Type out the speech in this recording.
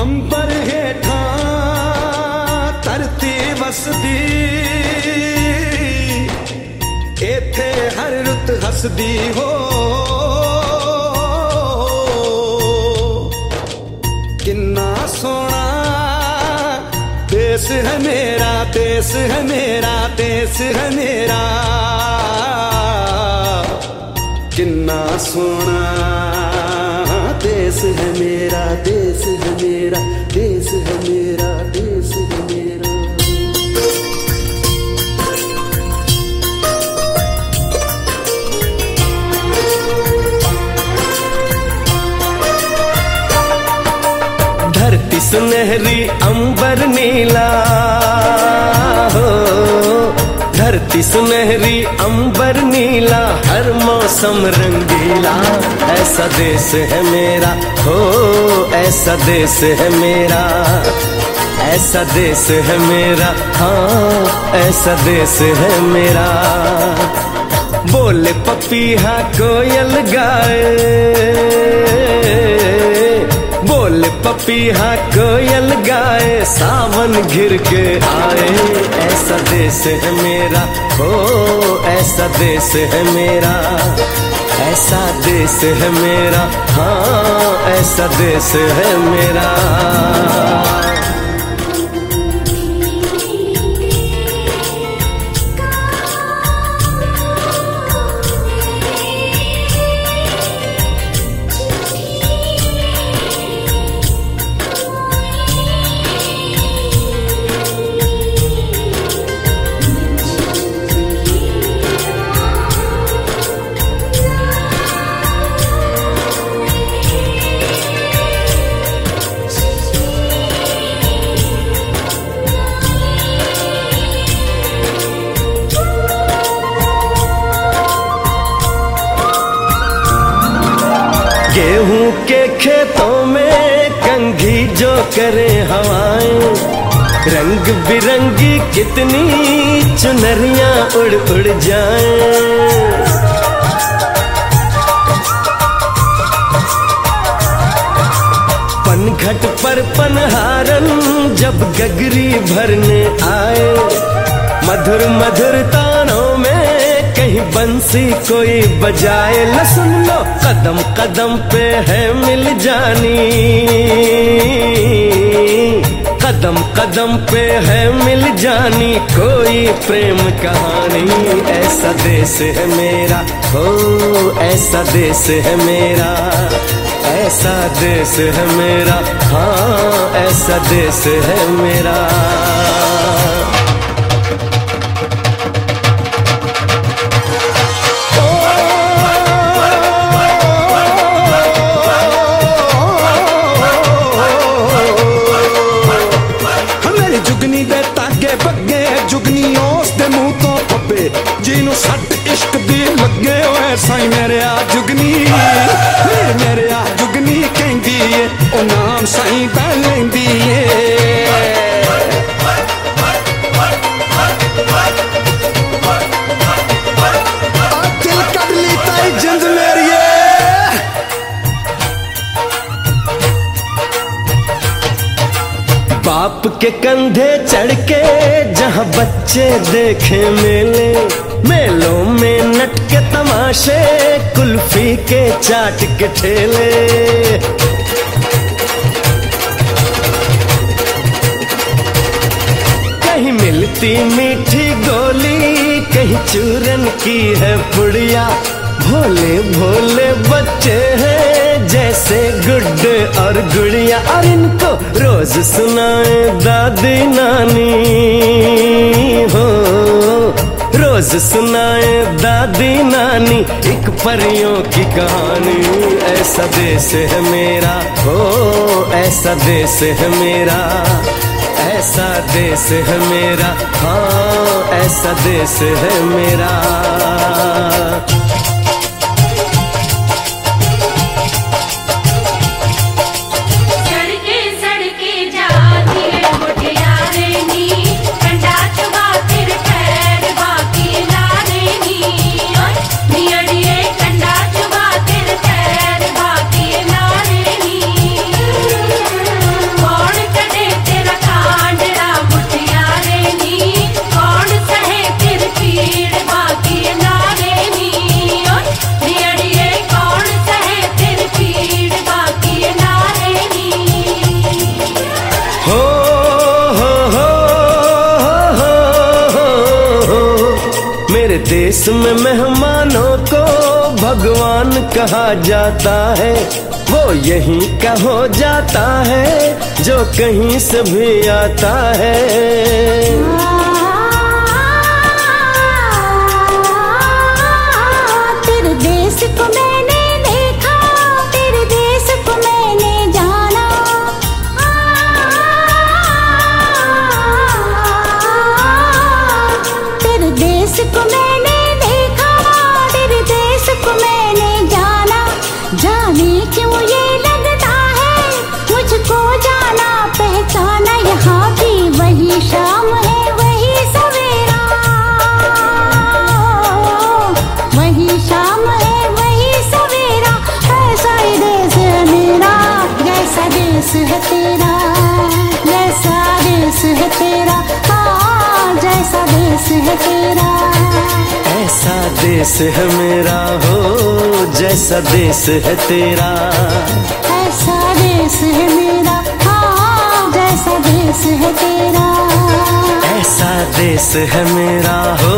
ਅੰਬਰ ਹੇਠਾਂ ਧਰਤੀ ਵਸਦੀ ਇੱਥੇ ਹਰ ਰੁੱਤ ਹੱਸਦੀ ਹੋ देश है मेरा देश है मेरा देश है मेरा। किन्ना सोना देश है मेरा देश है मेरा देश है मेरा। सुनहरी अंबर नीला, हो। धरती सुनहरी अंबर नीला, हर मौसम रंगीला। ऐसा देश है मेरा, हो, ऐसा देश है मेरा। ऐसा देश है मेरा हाँ ऐसा देश है मेरा। बोले पपीहा कोयल गाए। बोल पपीहा कोयल गाए सावन घिर के आए। ऐसा देश है मेरा हो ऐसा देश है मेरा। ऐसा देश है मेरा हाँ ऐसा देश है मेरा। खेतों में कंघी जो करे हवाएँ। रंग बिरंगी कितनी चुनरियाँ उड़ उड़ जाएँ। पनघट पर पनहारन जब गगरी भरने आए। मधुर मधुर तानों में कहीं बंसी कोई बजाए ल सुन लो, कदम कदम पे है मिल जानी। कदम कदम पे है मिल जानी, कोई प्रेम कहानी ऐसा देश है मेरा, हो ऐसा देश है मेरा, ऐसा देश है मेरा हाँ ऐसा देश है मेरा। ਸੱਟ ਇਸ਼ਕ ਦੀ ਲੱਗੇ ਓਏ ਸਾਈ ਮੇਰੇ ਆ ਜੁਗਨੀ ਏ ਮੇਰੇ ਆ ਜੁਗਨੀ ਕਹਿੰਦੀ ਏ ਉਹ ਨਾਮ ਸਾਈ ਦਾ ਲੈਂਦੀ ਏ ਆ ਦਿਲ ਕੱਢ ਲਈ ਤਾਈ ਜਿੰਦ ਮੇਰੀਏ बाप के कंधे चढ़ के जहाँ बच्चे देखे मेले मेलों में नट के तमाशे, कुल्फी के चाट के ठेले। कहीं मिलती मीठी गोली, कहीं चूरन की है पुड़िया। भोले भोले बच्चे हैं, जैसे गुड्डे और गुड़िया। और इनको रोज सुनाए दादी नानी, हो। रोज सुनाए दादी नानी, एक परियों की कहानी। ऐसा देश है मेरा, हो, ऐसा देश है मेरा। ऐसा देश है मेरा हाँ ऐसा देश है मेरा। देश में मेहमानों को भगवान कहा जाता है। वो यहीं का हो जाता है, जो कहीं से भी आता है। देश है तेरा जैसा देश है तेरा हाँ जैसा देश है तेरा। ऐसा देश है मेरा हो जैसा देश है तेरा। ऐसा देश है मेरा हाँ जैसा देश है तेरा। ऐसा देश है मेरा हो